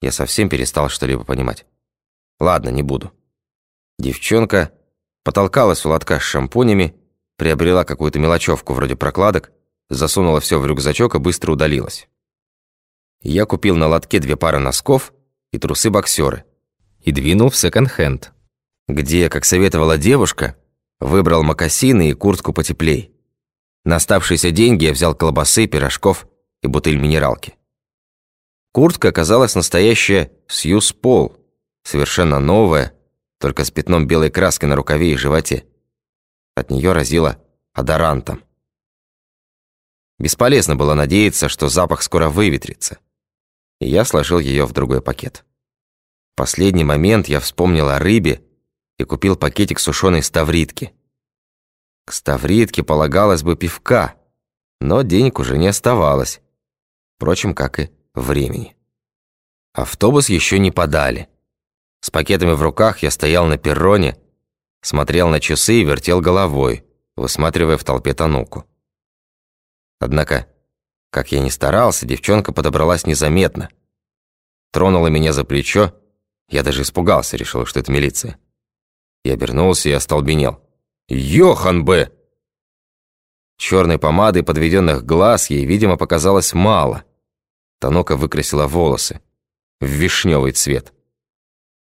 Я совсем перестал что-либо понимать. Ладно, не буду. Девчонка потолкалась у лотка с шампунями, приобрела какую-то мелочевку вроде прокладок, засунула все в рюкзачок и быстро удалилась. Я купил на лотке две пары носков и трусы-боксеры и двинул в секонд-хенд, где, как советовала девушка, выбрал мокасины и куртку потеплей. На оставшиеся деньги я взял колбасы, пирожков и бутыль минералки. Куртка оказалась настоящая Сьюз Пол, совершенно новая, только с пятном белой краски на рукаве и животе. От нее разило адорантом. Бесполезно было надеяться, что запах скоро выветрится. И я сложил ее в другой пакет. В последний момент я вспомнил о рыбе и купил пакетик сушеной ставритки. К ставритке полагалось бы пивка, но денег уже не оставалось. Впрочем, как и времени. Автобус еще не подали. С пакетами в руках я стоял на перроне, смотрел на часы и вертел головой, высматривая в толпе Тануку. Однако, как я ни старался, девчонка подобралась незаметно. Тронула меня за плечо, я даже испугался, решил, что это милиция. Я обернулся и остолбенел. «Йохан Б!» Черной помады подведенных глаз ей, видимо, показалось мало. Танока выкрасила волосы в вишневый цвет.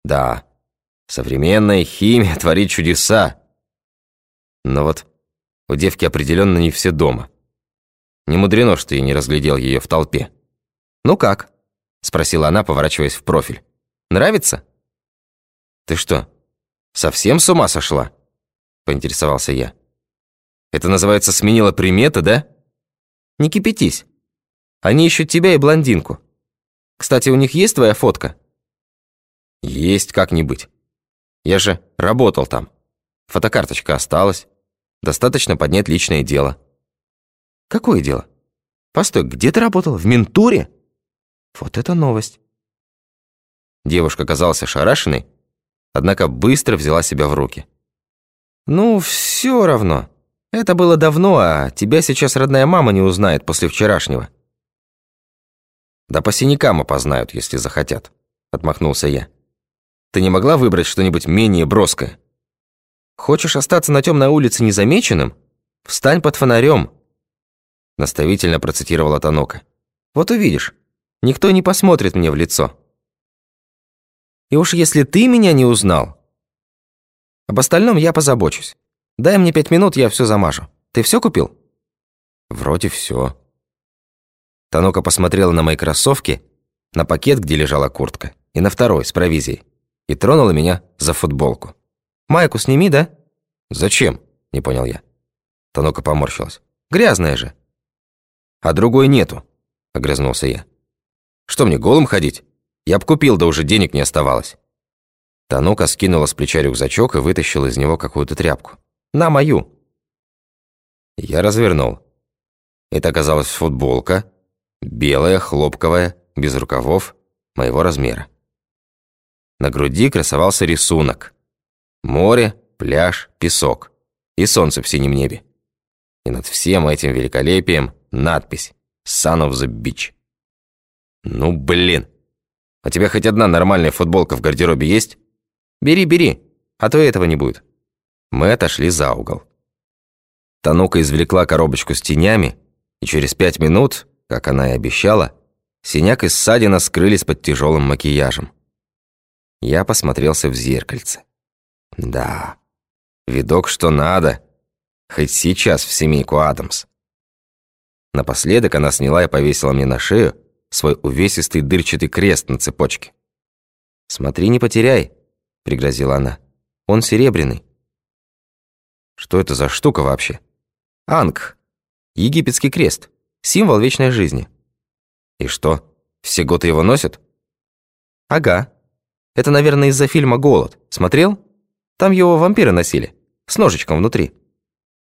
Да, современная химия творит чудеса. Но вот у девки определенно не все дома. Не мудрено, что я не разглядел ее в толпе. «Ну как?» – спросила она, поворачиваясь в профиль. «Нравится?» «Ты что, совсем с ума сошла?» – поинтересовался я. «Это называется сменила приметы, да?» «Не кипятись. Они ищут тебя и блондинку. Кстати, у них есть твоя фотка?» «Есть как-нибудь. Я же работал там. Фотокарточка осталась. Достаточно поднять личное дело». «Какое дело? Постой, где ты работал? В ментуре?» «Вот это новость». Девушка казалась ошарашенной, однако быстро взяла себя в руки. «Ну, все равно. Это было давно, а тебя сейчас родная мама не узнает после вчерашнего». «Да по синякам опознают, если захотят», — отмахнулся я. «Ты не могла выбрать что-нибудь менее броское?» «Хочешь остаться на темной улице незамеченным? Встань под фонарем», — наставительно процитировала Танока. «Вот увидишь, никто не посмотрит мне в лицо». «И уж если ты меня не узнал, об остальном я позабочусь. Дай мне пять минут, я все замажу. Ты все купил?» «Вроде все», Танока посмотрела на мои кроссовки, на пакет, где лежала куртка, и на второй, с провизией, и тронула меня за футболку. «Майку сними, да?» «Зачем?» – не понял я. Танока поморщилась. «Грязная же». «А другой нету», – огрызнулся я. «Что мне, голым ходить? Я б купил, да уже денег не оставалось». Танука скинула с плеча рюкзачок и вытащила из него какую-то тряпку. «На мою!» Я развернул. Это оказалась футболка, белая, хлопковая, без рукавов, моего размера. На груди красовался рисунок. Море, пляж, песок и солнце в синем небе. И над всем этим великолепием надпись «Son of the Beach». Ну, блин. А у тебя хоть одна нормальная футболка в гардеробе есть? Бери, бери, а то этого не будет. Мы отошли за угол. Танука извлекла коробочку с тенями, и через пять минут как она и обещала, синяк и ссадина скрылись под тяжелым макияжем. Я посмотрелся в зеркальце. Да, видок что надо, хоть сейчас в семейку Адамс. Напоследок она сняла и повесила мне на шею свой увесистый дырчатый крест на цепочке. «Смотри, не потеряй», — пригрозила она. «Он серебряный». «Что это за штука вообще?» «Анг. Египетский крест». Символ вечной жизни. И что, все готы его носят? Ага. Это, наверное, из-за фильма «Голод». Смотрел? Там его вампиры носили. С ножичком внутри.